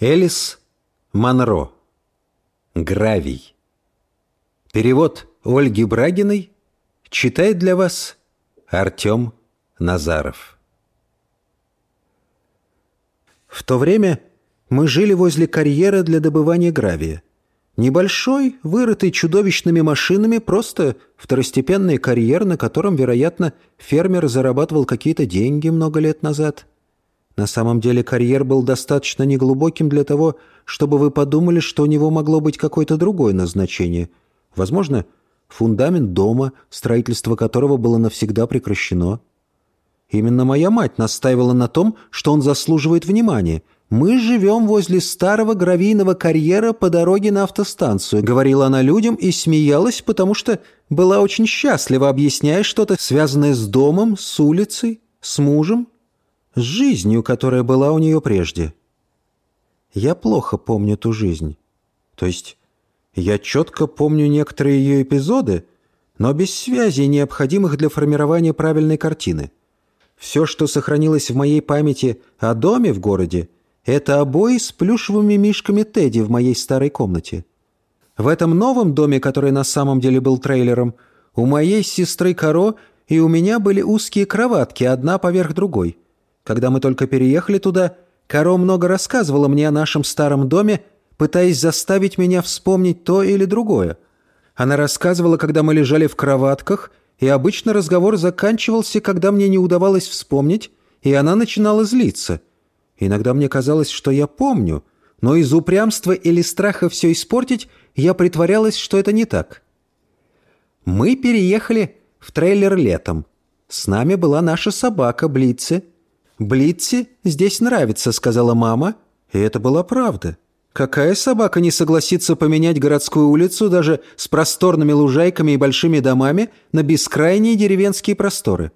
Элис Монро. Гравий. Перевод Ольги Брагиной читает для вас Артем Назаров. В то время мы жили возле карьера для добывания гравия. Небольшой, вырытый чудовищными машинами, просто второстепенный карьер, на котором, вероятно, фермер зарабатывал какие-то деньги много лет назад – на самом деле карьер был достаточно неглубоким для того, чтобы вы подумали, что у него могло быть какое-то другое назначение. Возможно, фундамент дома, строительство которого было навсегда прекращено. Именно моя мать настаивала на том, что он заслуживает внимания. «Мы живем возле старого гравийного карьера по дороге на автостанцию», — говорила она людям и смеялась, потому что была очень счастлива, объясняя что-то, связанное с домом, с улицей, с мужем с жизнью, которая была у нее прежде. Я плохо помню ту жизнь. То есть я четко помню некоторые ее эпизоды, но без связей, необходимых для формирования правильной картины. Все, что сохранилось в моей памяти о доме в городе, это обои с плюшевыми мишками Тедди в моей старой комнате. В этом новом доме, который на самом деле был трейлером, у моей сестры Каро и у меня были узкие кроватки, одна поверх другой – когда мы только переехали туда, Каро много рассказывала мне о нашем старом доме, пытаясь заставить меня вспомнить то или другое. Она рассказывала, когда мы лежали в кроватках, и обычно разговор заканчивался, когда мне не удавалось вспомнить, и она начинала злиться. Иногда мне казалось, что я помню, но из упрямства или страха все испортить я притворялась, что это не так. Мы переехали в трейлер летом. С нами была наша собака Блице — «Блитти здесь нравится», — сказала мама, и это была правда. Какая собака не согласится поменять городскую улицу даже с просторными лужайками и большими домами на бескрайние деревенские просторы?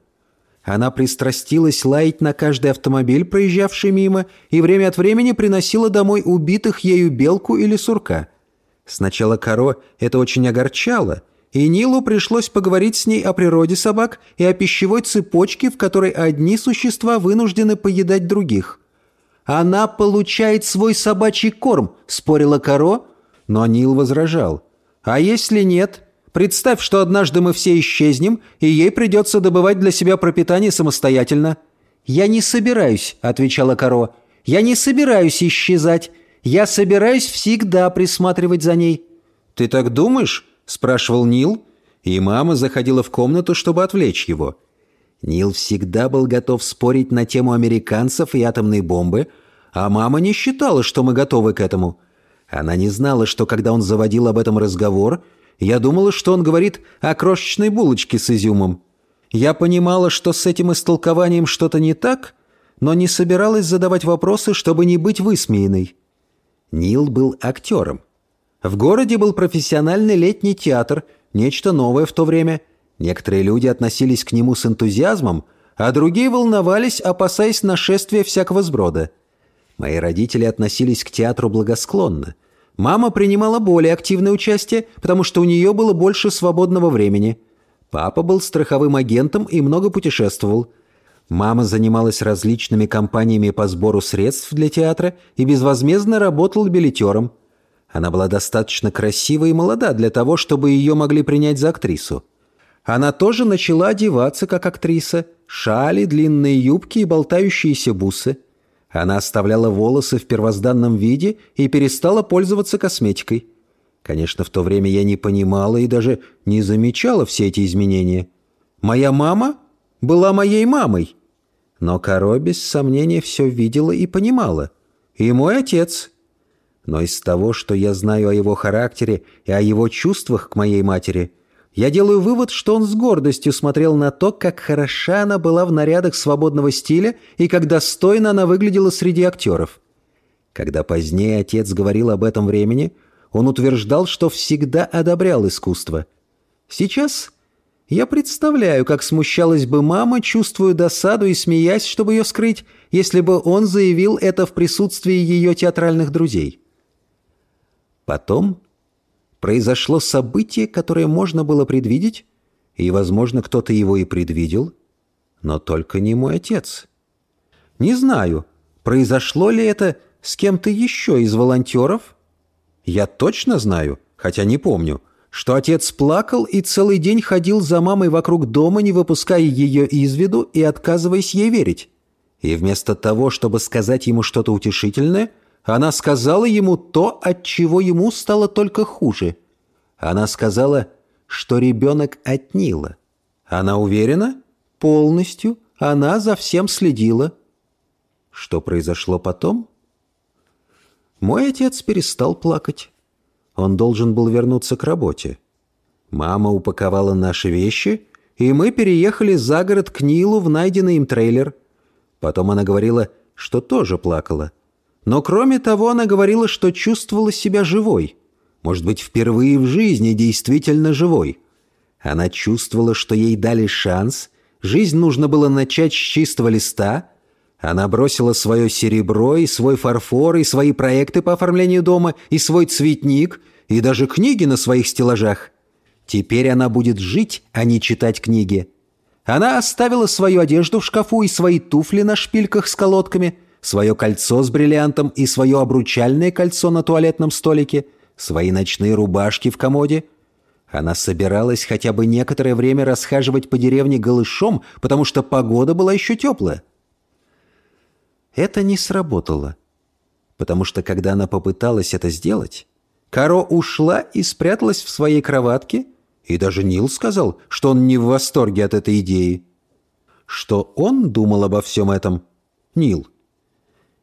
Она пристрастилась лаять на каждый автомобиль, проезжавший мимо, и время от времени приносила домой убитых ею белку или сурка. Сначала Каро это очень огорчало — и Нилу пришлось поговорить с ней о природе собак и о пищевой цепочке, в которой одни существа вынуждены поедать других. «Она получает свой собачий корм», — спорила Каро, но Нил возражал. «А если нет? Представь, что однажды мы все исчезнем, и ей придется добывать для себя пропитание самостоятельно». «Я не собираюсь», — отвечала Каро. «Я не собираюсь исчезать. Я собираюсь всегда присматривать за ней». «Ты так думаешь?» — спрашивал Нил, и мама заходила в комнату, чтобы отвлечь его. Нил всегда был готов спорить на тему американцев и атомной бомбы, а мама не считала, что мы готовы к этому. Она не знала, что когда он заводил об этом разговор, я думала, что он говорит о крошечной булочке с изюмом. Я понимала, что с этим истолкованием что-то не так, но не собиралась задавать вопросы, чтобы не быть высмеянной. Нил был актером. В городе был профессиональный летний театр, нечто новое в то время. Некоторые люди относились к нему с энтузиазмом, а другие волновались, опасаясь нашествия всякого сброда. Мои родители относились к театру благосклонно. Мама принимала более активное участие, потому что у нее было больше свободного времени. Папа был страховым агентом и много путешествовал. Мама занималась различными кампаниями по сбору средств для театра и безвозмездно работала билетером – она была достаточно красива и молода для того, чтобы ее могли принять за актрису. Она тоже начала одеваться как актриса. Шали, длинные юбки и болтающиеся бусы. Она оставляла волосы в первозданном виде и перестала пользоваться косметикой. Конечно, в то время я не понимала и даже не замечала все эти изменения. Моя мама была моей мамой. Но Каро без сомнения все видела и понимала. И мой отец, но из того, что я знаю о его характере и о его чувствах к моей матери, я делаю вывод, что он с гордостью смотрел на то, как хороша она была в нарядах свободного стиля и как достойно она выглядела среди актеров. Когда позднее отец говорил об этом времени, он утверждал, что всегда одобрял искусство. Сейчас я представляю, как смущалась бы мама, чувствуя досаду и смеясь, чтобы ее скрыть, если бы он заявил это в присутствии ее театральных друзей. Потом произошло событие, которое можно было предвидеть, и, возможно, кто-то его и предвидел, но только не мой отец. Не знаю, произошло ли это с кем-то еще из волонтеров? Я точно знаю, хотя не помню, что отец плакал и целый день ходил за мамой вокруг дома, не выпуская ее из виду и отказываясь ей верить. И вместо того, чтобы сказать ему что-то утешительное, она сказала ему то, от чего ему стало только хуже. Она сказала, что ребенок от Нила. Она уверена? Полностью. Она за всем следила. Что произошло потом? Мой отец перестал плакать. Он должен был вернуться к работе. Мама упаковала наши вещи, и мы переехали за город к Нилу в найденный им трейлер. Потом она говорила, что тоже плакала. Но кроме того, она говорила, что чувствовала себя живой. Может быть, впервые в жизни действительно живой. Она чувствовала, что ей дали шанс, жизнь нужно было начать с чистого листа — она бросила свое серебро и свой фарфор, и свои проекты по оформлению дома, и свой цветник, и даже книги на своих стеллажах. Теперь она будет жить, а не читать книги. Она оставила свою одежду в шкафу и свои туфли на шпильках с колодками, свое кольцо с бриллиантом и свое обручальное кольцо на туалетном столике, свои ночные рубашки в комоде. Она собиралась хотя бы некоторое время расхаживать по деревне голышом, потому что погода была еще теплая. Это не сработало, потому что когда она попыталась это сделать, Каро ушла и спряталась в своей кроватке, и даже Нил сказал, что он не в восторге от этой идеи. Что он думал обо всем этом? Нил.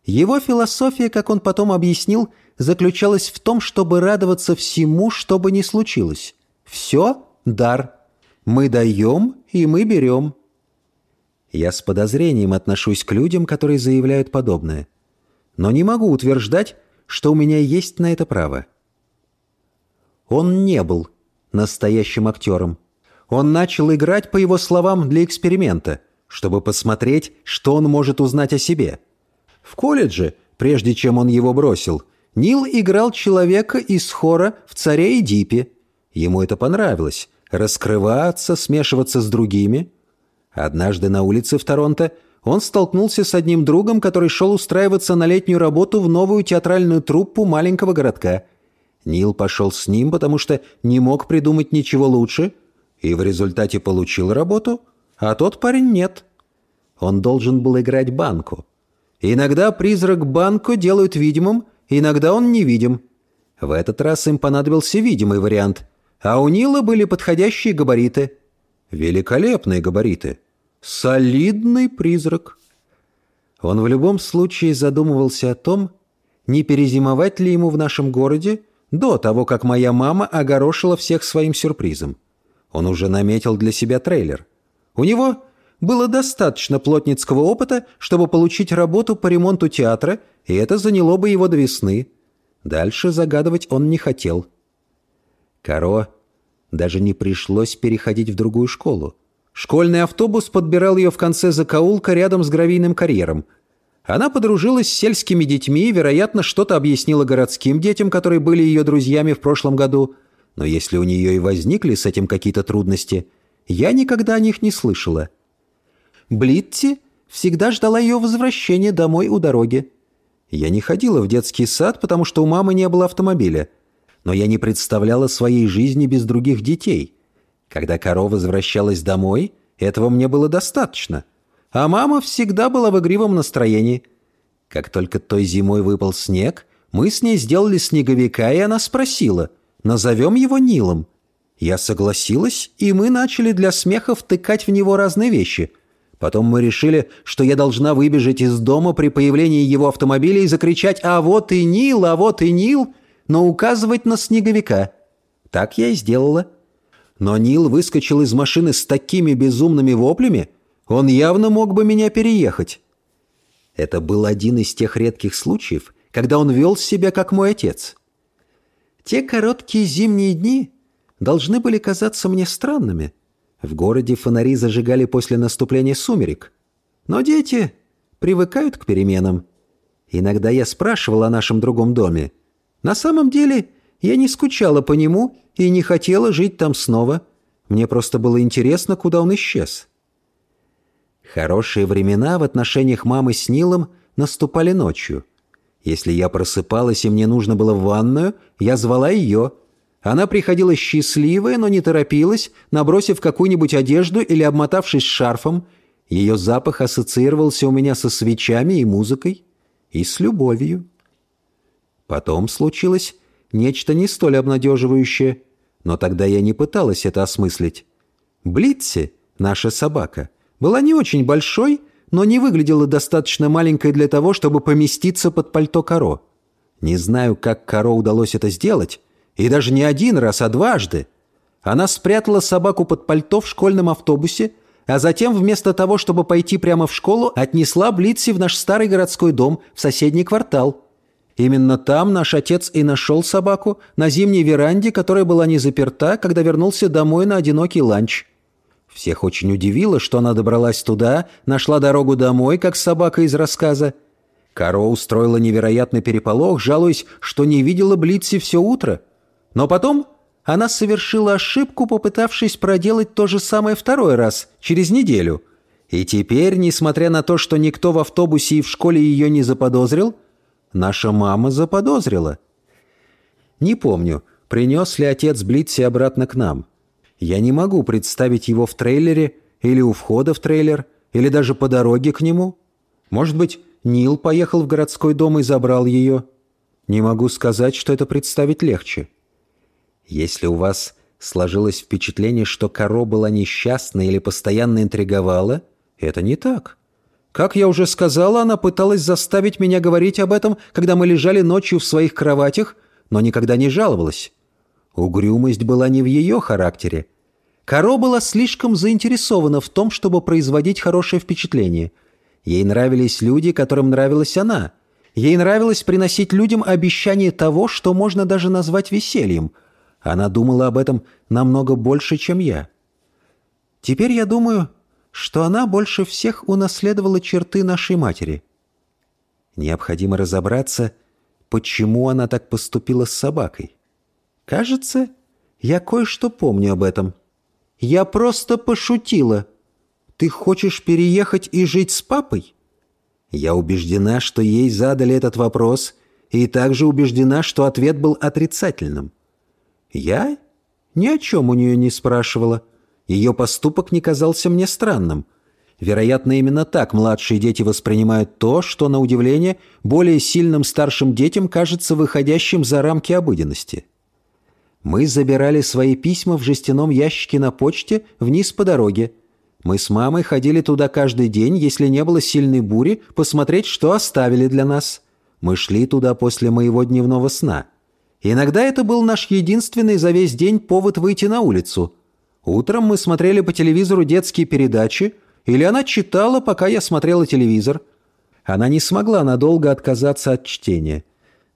Его философия, как он потом объяснил, заключалась в том, чтобы радоваться всему, что бы ни случилось. Все — дар. Мы даем, и мы берем. Я с подозрением отношусь к людям, которые заявляют подобное. Но не могу утверждать, что у меня есть на это право. Он не был настоящим актером. Он начал играть, по его словам, для эксперимента, чтобы посмотреть, что он может узнать о себе. В колледже, прежде чем он его бросил, Нил играл человека из хора в «Царе и Дипе». Ему это понравилось — раскрываться, смешиваться с другими — Однажды на улице в Торонто он столкнулся с одним другом, который шел устраиваться на летнюю работу в новую театральную труппу маленького городка. Нил пошел с ним, потому что не мог придумать ничего лучше, и в результате получил работу, а тот парень нет. Он должен был играть банку. Иногда призрак банку делают видимым, иногда он невидим. В этот раз им понадобился видимый вариант, а у Нила были подходящие габариты – Великолепные габариты. Солидный призрак. Он в любом случае задумывался о том, не перезимовать ли ему в нашем городе до того, как моя мама огорошила всех своим сюрпризом. Он уже наметил для себя трейлер. У него было достаточно плотницкого опыта, чтобы получить работу по ремонту театра, и это заняло бы его до весны. Дальше загадывать он не хотел. Каро даже не пришлось переходить в другую школу. Школьный автобус подбирал ее в конце закоулка рядом с гравийным карьером. Она подружилась с сельскими детьми и, вероятно, что-то объяснила городским детям, которые были ее друзьями в прошлом году. Но если у нее и возникли с этим какие-то трудности, я никогда о них не слышала. Блитти всегда ждала ее возвращения домой у дороги. Я не ходила в детский сад, потому что у мамы не было автомобиля но я не представляла своей жизни без других детей. Когда корова возвращалась домой, этого мне было достаточно. А мама всегда была в игривом настроении. Как только той зимой выпал снег, мы с ней сделали снеговика, и она спросила, назовем его Нилом. Я согласилась, и мы начали для смеха втыкать в него разные вещи. Потом мы решили, что я должна выбежать из дома при появлении его автомобиля и закричать «А вот и Нил! А вот и Нил!» но указывать на снеговика. Так я и сделала. Но Нил выскочил из машины с такими безумными воплями, он явно мог бы меня переехать. Это был один из тех редких случаев, когда он вел себя как мой отец. Те короткие зимние дни должны были казаться мне странными. В городе фонари зажигали после наступления сумерек. Но дети привыкают к переменам. Иногда я спрашивал о нашем другом доме, на самом деле я не скучала по нему и не хотела жить там снова. Мне просто было интересно, куда он исчез. Хорошие времена в отношениях мамы с Нилом наступали ночью. Если я просыпалась и мне нужно было в ванную, я звала ее. Она приходила счастливая, но не торопилась, набросив какую-нибудь одежду или обмотавшись шарфом. Ее запах ассоциировался у меня со свечами и музыкой, и с любовью. Потом случилось нечто не столь обнадеживающее, но тогда я не пыталась это осмыслить. Блитси, наша собака, была не очень большой, но не выглядела достаточно маленькой для того, чтобы поместиться под пальто Каро. Не знаю, как Каро удалось это сделать, и даже не один раз, а дважды. Она спрятала собаку под пальто в школьном автобусе, а затем вместо того, чтобы пойти прямо в школу, отнесла Блитси в наш старый городской дом в соседний квартал. Именно там наш отец и нашел собаку, на зимней веранде, которая была не заперта, когда вернулся домой на одинокий ланч. Всех очень удивило, что она добралась туда, нашла дорогу домой, как собака из рассказа. Каро устроила невероятный переполох, жалуясь, что не видела Блитси все утро. Но потом она совершила ошибку, попытавшись проделать то же самое второй раз, через неделю. И теперь, несмотря на то, что никто в автобусе и в школе ее не заподозрил, наша мама заподозрила. Не помню, принес ли отец Блитси обратно к нам. Я не могу представить его в трейлере или у входа в трейлер, или даже по дороге к нему. Может быть, Нил поехал в городской дом и забрал ее. Не могу сказать, что это представить легче. Если у вас сложилось впечатление, что Каро была несчастна или постоянно интриговала, это не так. Как я уже сказала, она пыталась заставить меня говорить об этом, когда мы лежали ночью в своих кроватях, но никогда не жаловалась. Угрюмость была не в ее характере. Каро была слишком заинтересована в том, чтобы производить хорошее впечатление. Ей нравились люди, которым нравилась она. Ей нравилось приносить людям обещание того, что можно даже назвать весельем. Она думала об этом намного больше, чем я. Теперь я думаю, что она больше всех унаследовала черты нашей матери. Необходимо разобраться, почему она так поступила с собакой. Кажется, я кое-что помню об этом. Я просто пошутила. Ты хочешь переехать и жить с папой? Я убеждена, что ей задали этот вопрос, и также убеждена, что ответ был отрицательным. Я ни о чем у нее не спрашивала. Ее поступок не казался мне странным. Вероятно, именно так младшие дети воспринимают то, что, на удивление, более сильным старшим детям кажется выходящим за рамки обыденности. Мы забирали свои письма в жестяном ящике на почте вниз по дороге. Мы с мамой ходили туда каждый день, если не было сильной бури, посмотреть, что оставили для нас. Мы шли туда после моего дневного сна. Иногда это был наш единственный за весь день повод выйти на улицу. Утром мы смотрели по телевизору детские передачи, или она читала, пока я смотрела телевизор. Она не смогла надолго отказаться от чтения.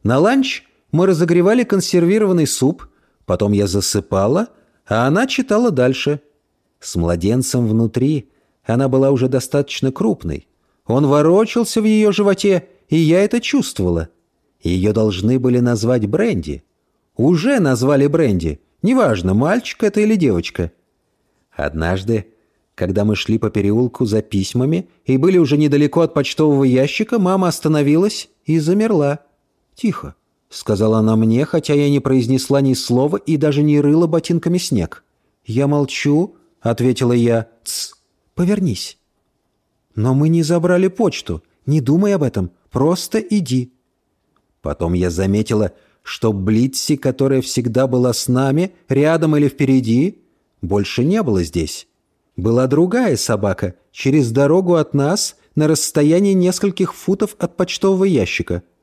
На ланч мы разогревали консервированный суп – Потом я засыпала, а она читала дальше. С младенцем внутри она была уже достаточно крупной. Он ворочался в ее животе, и я это чувствовала. Ее должны были назвать Бренди. Уже назвали Бренди. Неважно, мальчик это или девочка. Однажды, когда мы шли по переулку за письмами и были уже недалеко от почтового ящика, мама остановилась и замерла. Тихо. — сказала она мне, хотя я не произнесла ни слова и даже не рыла ботинками снег. «Я молчу», — ответила я. «Тсс, повернись». «Но мы не забрали почту. Не думай об этом. Просто иди». Потом я заметила, что Блитси, которая всегда была с нами, рядом или впереди, больше не было здесь. Была другая собака, через дорогу от нас, на расстоянии нескольких футов от почтового ящика —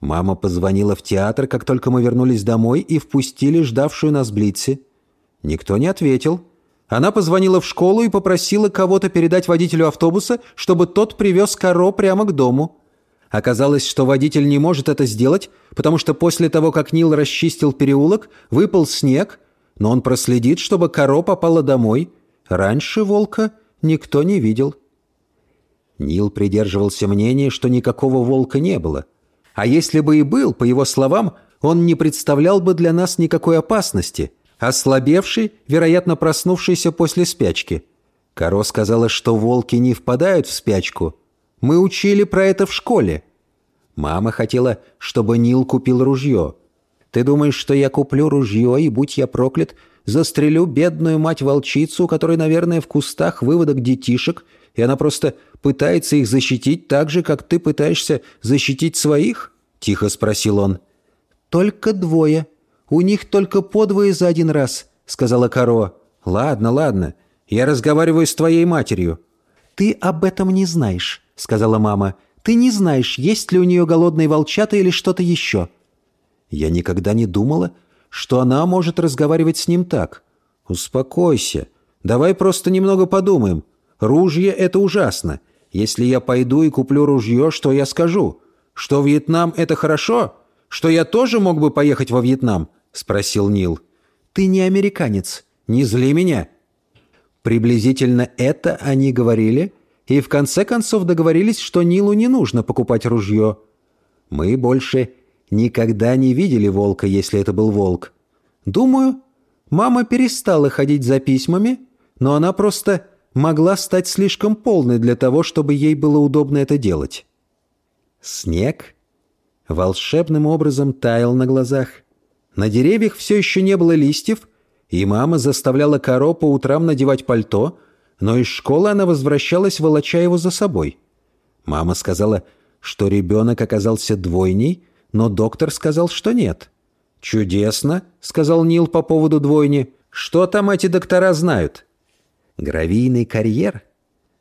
Мама позвонила в театр, как только мы вернулись домой, и впустили ждавшую нас Блитси. Никто не ответил. Она позвонила в школу и попросила кого-то передать водителю автобуса, чтобы тот привез коро прямо к дому. Оказалось, что водитель не может это сделать, потому что после того, как Нил расчистил переулок, выпал снег, но он проследит, чтобы коро попала домой. Раньше волка никто не видел. Нил придерживался мнения, что никакого волка не было — а если бы и был, по его словам, он не представлял бы для нас никакой опасности, ослабевший, вероятно, проснувшийся после спячки. Каро сказала, что волки не впадают в спячку. Мы учили про это в школе. Мама хотела, чтобы Нил купил ружье. Ты думаешь, что я куплю ружье, и, будь я проклят, застрелю бедную мать-волчицу, у которой, наверное, в кустах выводок детишек, и она просто пытается их защитить так же, как ты пытаешься защитить своих?» — тихо спросил он. «Только двое. У них только подвое за один раз», — сказала Каро. «Ладно, ладно. Я разговариваю с твоей матерью». «Ты об этом не знаешь», — сказала мама. «Ты не знаешь, есть ли у нее голодные волчата или что-то еще». Я никогда не думала, что она может разговаривать с ним так. «Успокойся. Давай просто немного подумаем. Ружье — это ужасно. Если я пойду и куплю ружье, что я скажу? Что Вьетнам — это хорошо? Что я тоже мог бы поехать во Вьетнам?» — спросил Нил. «Ты не американец. Не зли меня. Приблизительно это они говорили, и в конце концов договорились, что Нилу не нужно покупать ружье. Мы больше никогда не видели волка, если это был волк. Думаю, мама перестала ходить за письмами, но она просто могла стать слишком полной для того, чтобы ей было удобно это делать. Снег волшебным образом таял на глазах. На деревьях все еще не было листьев, и мама заставляла Каро по утрам надевать пальто, но из школы она возвращалась, волоча его за собой. Мама сказала, что ребенок оказался двойней, но доктор сказал, что нет. «Чудесно», — сказал Нил по поводу двойни. «Что там эти доктора знают?» Гравийный карьер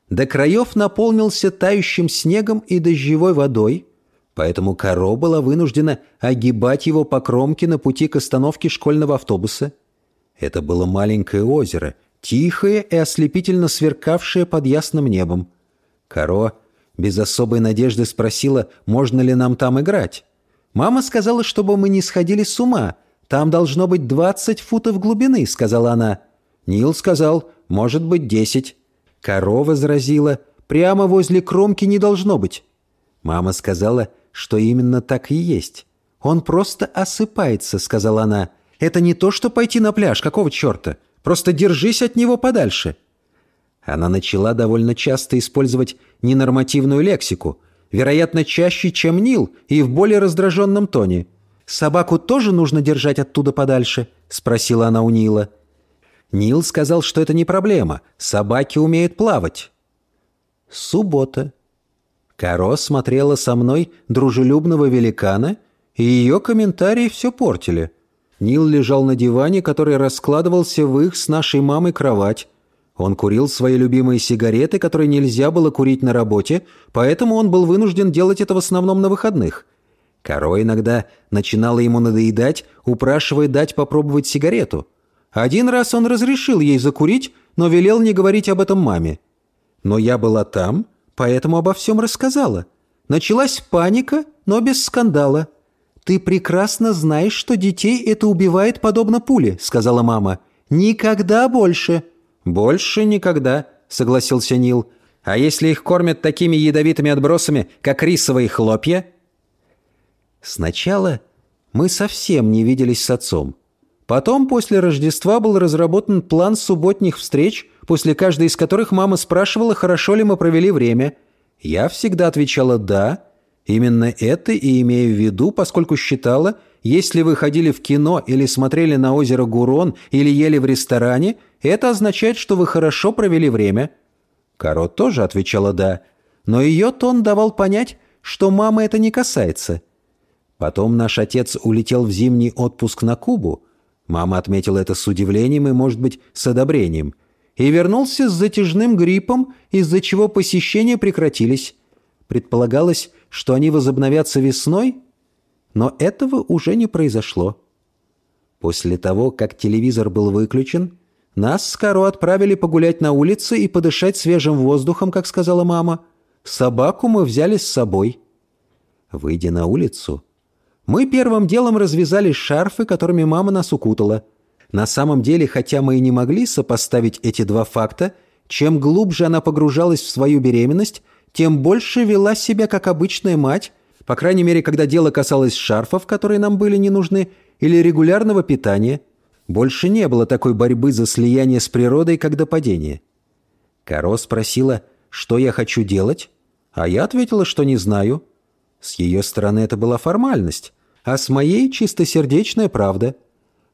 до краев наполнился тающим снегом и дождевой водой, поэтому Каро была вынуждена огибать его по кромке на пути к остановке школьного автобуса — это было маленькое озеро, тихое и ослепительно сверкавшее под ясным небом. Каро без особой надежды спросила, можно ли нам там играть. «Мама сказала, чтобы мы не сходили с ума. Там должно быть 20 футов глубины», — сказала она. Нил сказал, «может быть, 10». Каро возразила, «прямо возле кромки не должно быть». Мама сказала, что именно так и есть. «Он просто осыпается», — сказала она. Это не то, что пойти на пляж, какого черта? Просто держись от него подальше». Она начала довольно часто использовать ненормативную лексику, вероятно, чаще, чем Нил, и в более раздраженном тоне. «Собаку тоже нужно держать оттуда подальше?» — спросила она у Нила. Нил сказал, что это не проблема, собаки умеют плавать. Суббота. Каро смотрела со мной дружелюбного великана, и ее комментарии все портили. Нил лежал на диване, который раскладывался в их с нашей мамой кровать. Он курил свои любимые сигареты, которые нельзя было курить на работе, поэтому он был вынужден делать это в основном на выходных. Каро иногда начинала ему надоедать, упрашивая дать попробовать сигарету. Один раз он разрешил ей закурить, но велел не говорить об этом маме. Но я была там, поэтому обо всем рассказала. Началась паника, но без скандала. «Ты прекрасно знаешь, что детей это убивает подобно пуле», — сказала мама. «Никогда больше». «Больше никогда», — согласился Нил. «А если их кормят такими ядовитыми отбросами, как рисовые хлопья?» Сначала мы совсем не виделись с отцом. Потом, после Рождества, был разработан план субботних встреч, после каждой из которых мама спрашивала, хорошо ли мы провели время. Я всегда отвечала «да», Именно это и имею в виду, поскольку считала, если вы ходили в кино или смотрели на озеро Гурон или ели в ресторане, это означает, что вы хорошо провели время. Каро тоже отвечала «да», но ее тон давал понять, что мама это не касается. Потом наш отец улетел в зимний отпуск на Кубу. Мама отметила это с удивлением и, может быть, с одобрением. И вернулся с затяжным гриппом, из-за чего посещения прекратились. Предполагалось, что они возобновятся весной, но этого уже не произошло. После того, как телевизор был выключен, нас с Каро отправили погулять на улице и подышать свежим воздухом, как сказала мама. Собаку мы взяли с собой. Выйдя на улицу, мы первым делом развязали шарфы, которыми мама нас укутала. На самом деле, хотя мы и не могли сопоставить эти два факта, чем глубже она погружалась в свою беременность, тем больше вела себя как обычная мать, по крайней мере, когда дело касалось шарфов, которые нам были не нужны, или регулярного питания. Больше не было такой борьбы за слияние с природой, как до падения. Каро спросила, что я хочу делать, а я ответила, что не знаю. С ее стороны это была формальность, а с моей чистосердечная правда.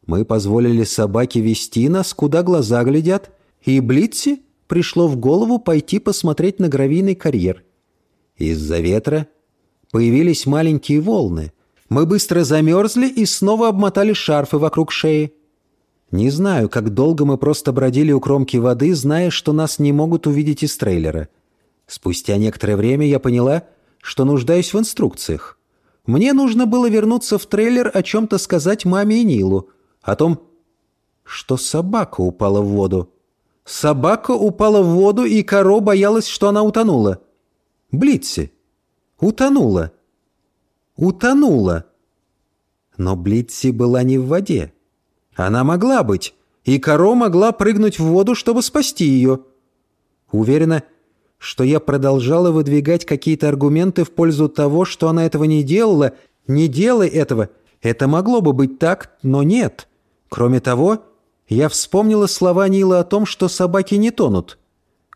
Мы позволили собаке вести нас, куда глаза глядят, и Блитси пришло в голову пойти посмотреть на гравийный карьер. Из-за ветра появились маленькие волны. Мы быстро замерзли и снова обмотали шарфы вокруг шеи. Не знаю, как долго мы просто бродили у кромки воды, зная, что нас не могут увидеть из трейлера. Спустя некоторое время я поняла, что нуждаюсь в инструкциях. Мне нужно было вернуться в трейлер о чем-то сказать маме и Нилу. О том, что собака упала в воду. Собака упала в воду, и Каро боялась, что она утонула. Блитси. Утонула. Утонула. Но Блитси была не в воде. Она могла быть, и Каро могла прыгнуть в воду, чтобы спасти ее. Уверена, что я продолжала выдвигать какие-то аргументы в пользу того, что она этого не делала. Не делай этого. Это могло бы быть так, но нет. Кроме того, я вспомнила слова Нила о том, что собаки не тонут.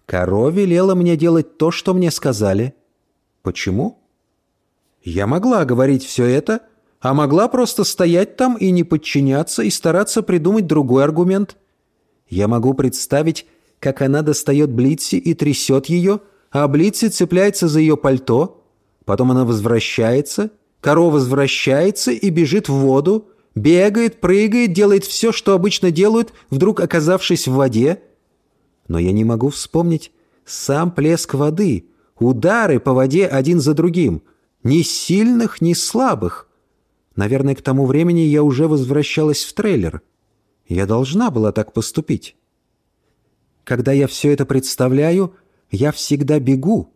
Каро велела мне делать то, что мне сказали. Почему? Я могла говорить все это, — а могла просто стоять там и не подчиняться и стараться придумать другой аргумент. Я могу представить, как она достает Блитси и трясет ее, а Блитси цепляется за ее пальто, потом она возвращается, корова возвращается и бежит в воду, бегает, прыгает, делает все, что обычно делают, вдруг оказавшись в воде. Но я не могу вспомнить сам плеск воды, удары по воде один за другим, ни сильных, ни слабых, Наверное, к тому времени я уже возвращалась в трейлер. Я должна была так поступить. Когда я все это представляю, я всегда бегу.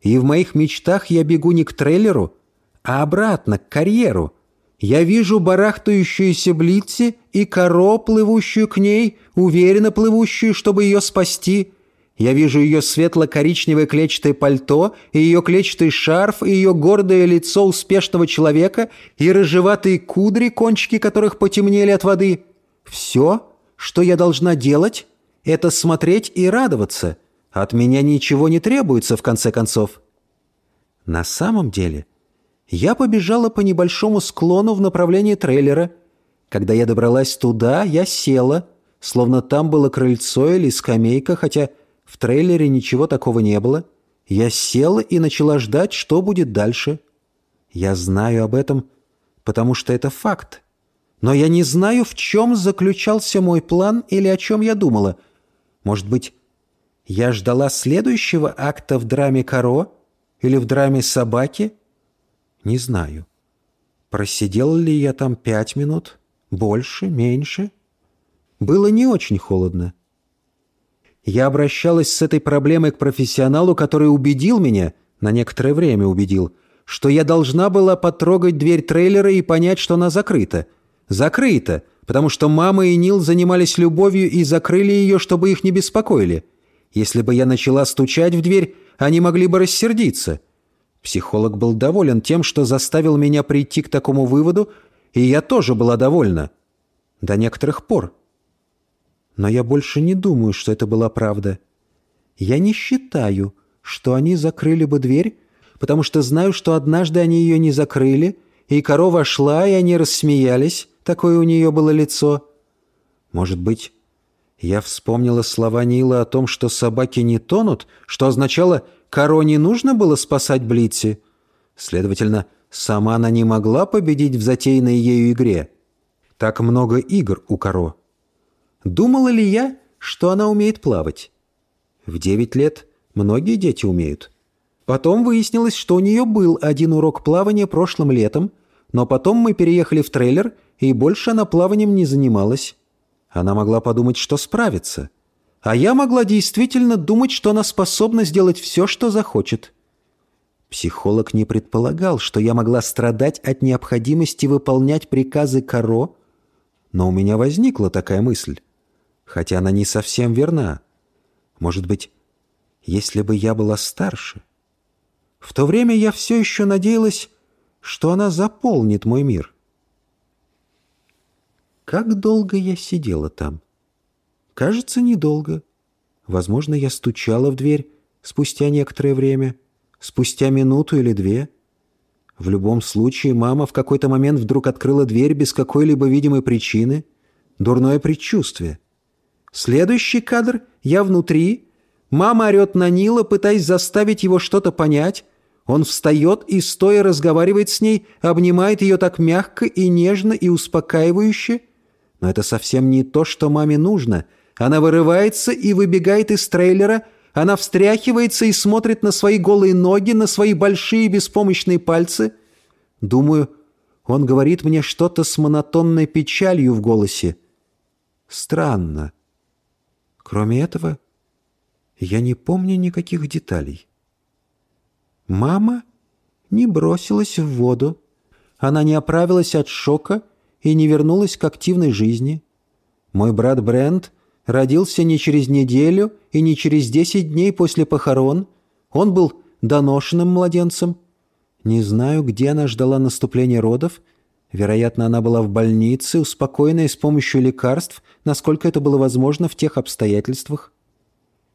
И в моих мечтах я бегу не к трейлеру, а обратно, к карьеру. Я вижу барахтающуюся Блитси и коро, плывущую к ней, уверенно плывущую, чтобы ее спасти — я вижу ее светло-коричневое клетчатое пальто, и ее клетчатый шарф, и ее гордое лицо успешного человека, и рыжеватые кудри, кончики которых потемнели от воды. Все, что я должна делать, это смотреть и радоваться. От меня ничего не требуется, в конце концов. На самом деле, я побежала по небольшому склону в направлении трейлера. Когда я добралась туда, я села, словно там было крыльцо или скамейка, хотя в трейлере ничего такого не было. Я села и начала ждать, что будет дальше. Я знаю об этом, потому что это факт. Но я не знаю, в чем заключался мой план или о чем я думала. Может быть, я ждала следующего акта в драме «Каро» или в драме «Собаки»? Не знаю. Просидел ли я там пять минут? Больше? Меньше? Было не очень холодно. Я обращалась с этой проблемой к профессионалу, который убедил меня, на некоторое время убедил, что я должна была потрогать дверь трейлера и понять, что она закрыта. Закрыта, потому что мама и Нил занимались любовью и закрыли ее, чтобы их не беспокоили. Если бы я начала стучать в дверь, они могли бы рассердиться. Психолог был доволен тем, что заставил меня прийти к такому выводу, и я тоже была довольна. До некоторых пор. Но я больше не думаю, что это была правда. Я не считаю, что они закрыли бы дверь, потому что знаю, что однажды они ее не закрыли, и корова шла, и они рассмеялись, такое у нее было лицо. Может быть, я вспомнила слова Нила о том, что собаки не тонут, что означало, коро не нужно было спасать Блитси. Следовательно, сама она не могла победить в затеянной ею игре. Так много игр у коро. Думала ли я, что она умеет плавать? В девять лет многие дети умеют. Потом выяснилось, что у нее был один урок плавания прошлым летом, но потом мы переехали в трейлер, и больше она плаванием не занималась. Она могла подумать, что справится. А я могла действительно думать, что она способна сделать все, что захочет. Психолог не предполагал, что я могла страдать от необходимости выполнять приказы Каро, но у меня возникла такая мысль хотя она не совсем верна. Может быть, если бы я была старше. В то время я все еще надеялась, что она заполнит мой мир. Как долго я сидела там? Кажется, недолго. Возможно, я стучала в дверь спустя некоторое время, спустя минуту или две. В любом случае, мама в какой-то момент вдруг открыла дверь без какой-либо видимой причины. Дурное предчувствие. Следующий кадр — я внутри. Мама орет на Нила, пытаясь заставить его что-то понять. Он встает и, стоя, разговаривает с ней, обнимает ее так мягко и нежно и успокаивающе. Но это совсем не то, что маме нужно. Она вырывается и выбегает из трейлера — она встряхивается и смотрит на свои голые ноги, на свои большие беспомощные пальцы. Думаю, он говорит мне что-то с монотонной печалью в голосе. Странно. Кроме этого, я не помню никаких деталей. Мама не бросилась в воду. Она не оправилась от шока и не вернулась к активной жизни. Мой брат Брент родился не через неделю и не через десять дней после похорон. Он был доношенным младенцем. Не знаю, где она ждала наступления родов. Вероятно, она была в больнице, успокоенная с помощью лекарств, насколько это было возможно в тех обстоятельствах.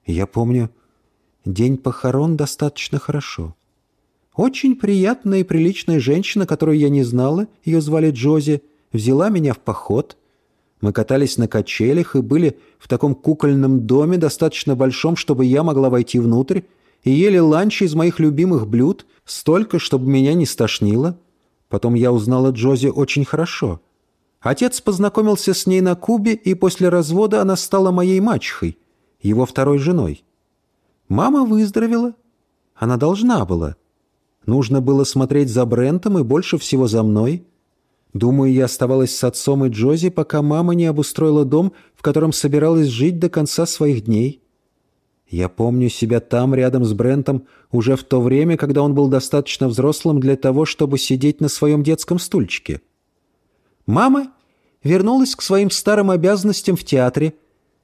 Я помню, день похорон достаточно хорошо. Очень приятная и приличная женщина, которую я не знала, ее звали Джози, взяла меня в поход — мы катались на качелях и были в таком кукольном доме, достаточно большом, чтобы я могла войти внутрь, и ели ланч из моих любимых блюд, столько, чтобы меня не стошнило. Потом я узнала Джози очень хорошо. Отец познакомился с ней на Кубе, и после развода она стала моей мачехой, его второй женой. Мама выздоровела. Она должна была. Нужно было смотреть за Брентом и больше всего за мной — Думаю, я оставалась с отцом и Джози, пока мама не обустроила дом, в котором собиралась жить до конца своих дней. Я помню себя там, рядом с Брентом, уже в то время, когда он был достаточно взрослым для того, чтобы сидеть на своем детском стульчике. Мама вернулась к своим старым обязанностям в театре.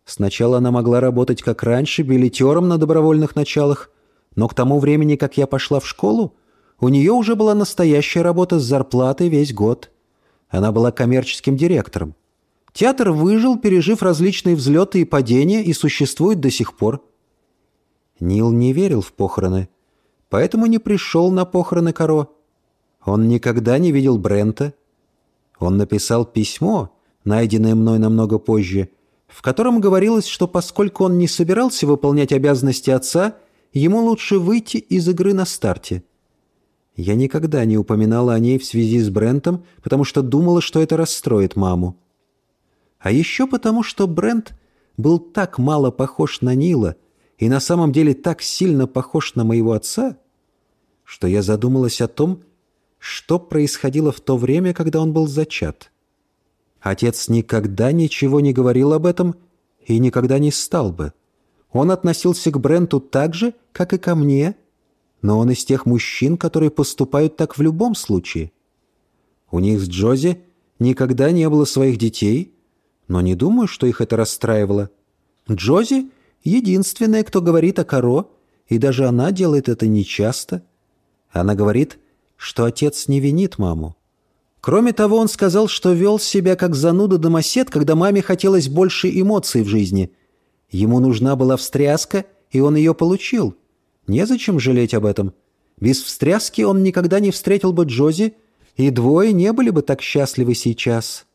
Сначала она могла работать как раньше, билетером на добровольных началах, но к тому времени, как я пошла в школу, у нее уже была настоящая работа с зарплатой весь год. Она была коммерческим директором. Театр выжил, пережив различные взлеты и падения, и существует до сих пор. Нил не верил в похороны, поэтому не пришел на похороны Каро. Он никогда не видел Брента. Он написал письмо, найденное мной намного позже, в котором говорилось, что поскольку он не собирался выполнять обязанности отца, ему лучше выйти из игры на старте – я никогда не упоминала о ней в связи с Брентом, потому что думала, что это расстроит маму. А еще потому, что Брент был так мало похож на Нила и на самом деле так сильно похож на моего отца, что я задумалась о том, что происходило в то время, когда он был зачат. Отец никогда ничего не говорил об этом и никогда не стал бы. Он относился к Бренту так же, как и ко мне — но он из тех мужчин, которые поступают так в любом случае. У них с Джози никогда не было своих детей, но не думаю, что их это расстраивало. Джози — единственная, кто говорит о Каро, и даже она делает это нечасто. Она говорит, что отец не винит маму. Кроме того, он сказал, что вел себя как зануда-домосед, когда маме хотелось больше эмоций в жизни. Ему нужна была встряска, и он ее получил — Незачем жалеть об этом. Без встряски он никогда не встретил бы Джози, и двое не были бы так счастливы сейчас.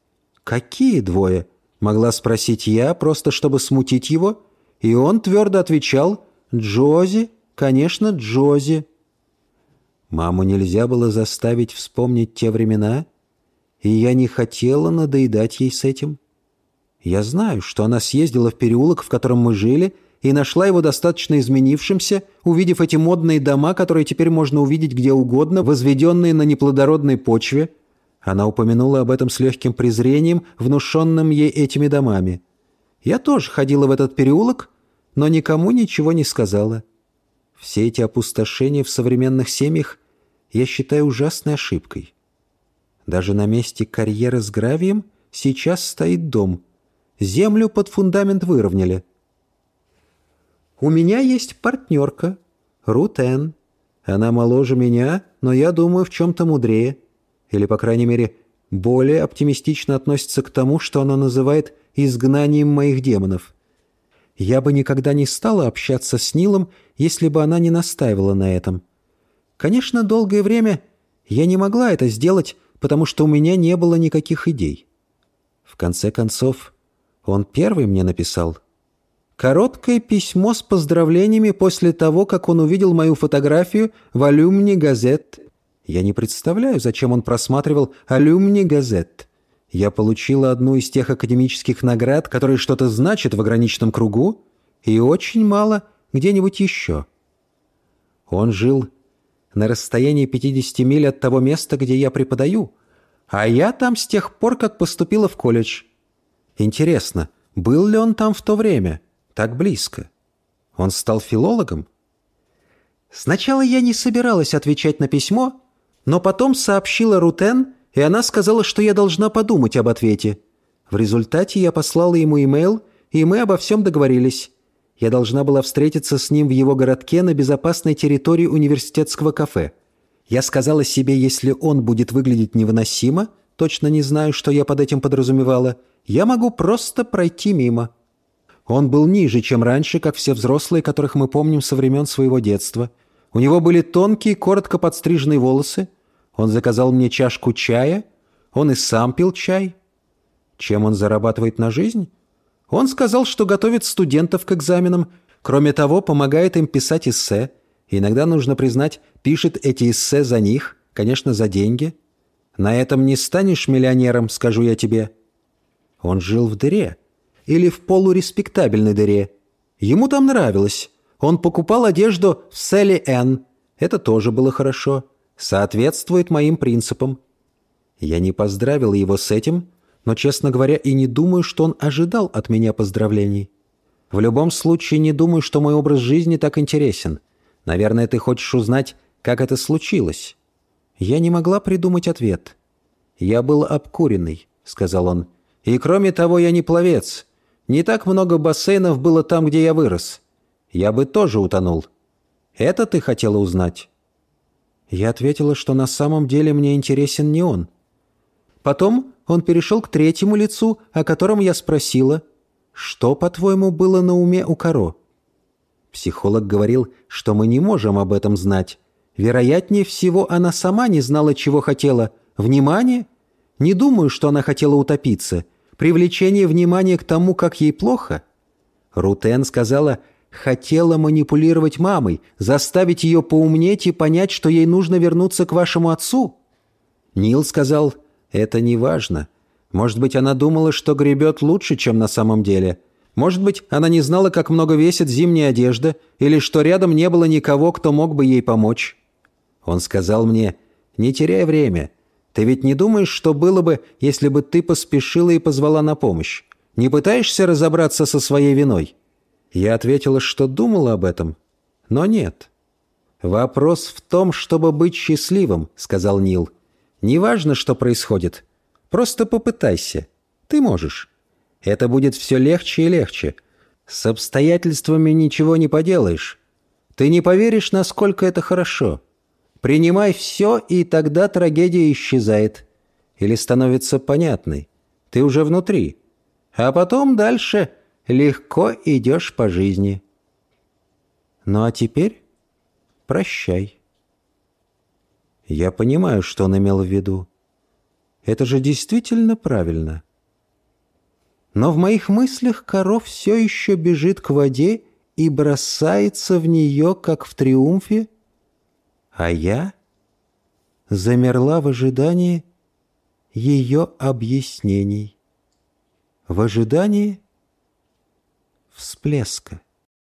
«Какие двое?» — могла спросить я, просто чтобы смутить его, и он твердо отвечал «Джози, конечно, Джози». Маму нельзя было заставить вспомнить те времена, и я не хотела надоедать ей с этим. Я знаю, что она съездила в переулок, в котором мы жили, и нашла его достаточно изменившимся, увидев эти модные дома, которые теперь можно увидеть где угодно, возведенные на неплодородной почве. Она упомянула об этом с легким презрением, внушенным ей этими домами. Я тоже ходила в этот переулок, но никому ничего не сказала. Все эти опустошения в современных семьях я считаю ужасной ошибкой. Даже на месте карьеры с гравием сейчас стоит дом. Землю под фундамент выровняли — у меня есть партнерка, Рут Энн. Она моложе меня, но я думаю, в чем-то мудрее. Или, по крайней мере, более оптимистично относится к тому, что она называет изгнанием моих демонов. Я бы никогда не стала общаться с Нилом, если бы она не настаивала на этом. Конечно, долгое время Я не могла это сделать, потому что у меня не было никаких идей. В конце концов, он первый мне написал. Короткое письмо с поздравлениями после того, как он увидел мою фотографию в «Алюмни газет». Я не представляю, зачем он просматривал «Алюмни газет». Я получила одну из тех академических наград, которые что-то значат в ограниченном кругу, и очень мало где-нибудь еще. Он жил на расстоянии 50 миль от того места, где я преподаю, а я там с тех пор, как поступила в колледж. Интересно, был ли он там в то время? Так близко. Он стал филологом? Сначала я не собиралась отвечать на письмо, но потом сообщила Рутен, и она сказала, что я должна подумать об ответе. В результате я послала ему имейл, и мы обо всем договорились. Я должна была встретиться с ним в его городке на безопасной территории университетского кафе. Я сказала себе, если он будет выглядеть невыносимо, точно не знаю, что я под этим подразумевала, я могу просто пройти мимо. Он был ниже, чем раньше, как все взрослые, которых мы помним со времен своего детства. У него были тонкие, коротко подстриженные волосы, он заказал мне чашку чая. Он и сам пил чай. Чем он зарабатывает на жизнь? Он сказал, что готовит студентов к экзаменам. Кроме того, помогает им писать эссе. иногда, нужно признать, пишет эти эссе за них, конечно, за деньги. На этом не станешь миллионером, скажу я тебе. Он жил в дыре. Или в полуреспектабельной дыре. Ему там нравилось. Он покупал одежду в Селли Н. Это тоже было хорошо соответствует моим принципам. Я не поздравил его с этим, но, честно говоря, и не думаю, что он ожидал от меня поздравлений. В любом случае, не думаю, что мой образ жизни так интересен. Наверное, ты хочешь узнать, как это случилось. Я не могла придумать ответ. «Я был обкуренный», — сказал он. «И кроме того, я не пловец. Не так много бассейнов было там, где я вырос. Я бы тоже утонул. Это ты хотела узнать?» Я ответила, что на самом деле мне интересен не он. Потом он перешел к третьему лицу, о котором я спросила, что, по-твоему, было на уме у Каро? Психолог говорил, что мы не можем об этом знать. Вероятнее всего, она сама не знала, чего хотела. Внимание? Не думаю, что она хотела утопиться. Привлечение внимания к тому, как ей плохо? Рутен сказала, хотела манипулировать мамой, заставить ее поумнеть и понять, что ей нужно вернуться к вашему отцу?» Нил сказал, «Это не важно. Может быть, она думала, что гребет лучше, чем на самом деле. Может быть, она не знала, как много весит зимняя одежда, или что рядом не было никого, кто мог бы ей помочь». Он сказал мне, «Не теряй время. Ты ведь не думаешь, что было бы, если бы ты поспешила и позвала на помощь? Не пытаешься разобраться со своей виной?» Я ответила, что думала об этом, но нет. «Вопрос в том, чтобы быть счастливым», — сказал Нил. «Неважно, что происходит. Просто попытайся. Ты можешь. Это будет все легче и легче. С обстоятельствами ничего не поделаешь. Ты не поверишь, насколько это хорошо. Принимай все, и тогда трагедия исчезает. Или становится понятной. Ты уже внутри. А потом дальше легко идешь по жизни. Ну а теперь прощай. Я понимаю, что он имел в виду. Это же действительно правильно. Но в моих мыслях коров все еще бежит к воде и бросается в нее, как в триумфе, а я замерла в ожидании ее объяснений. В ожидании всплеска.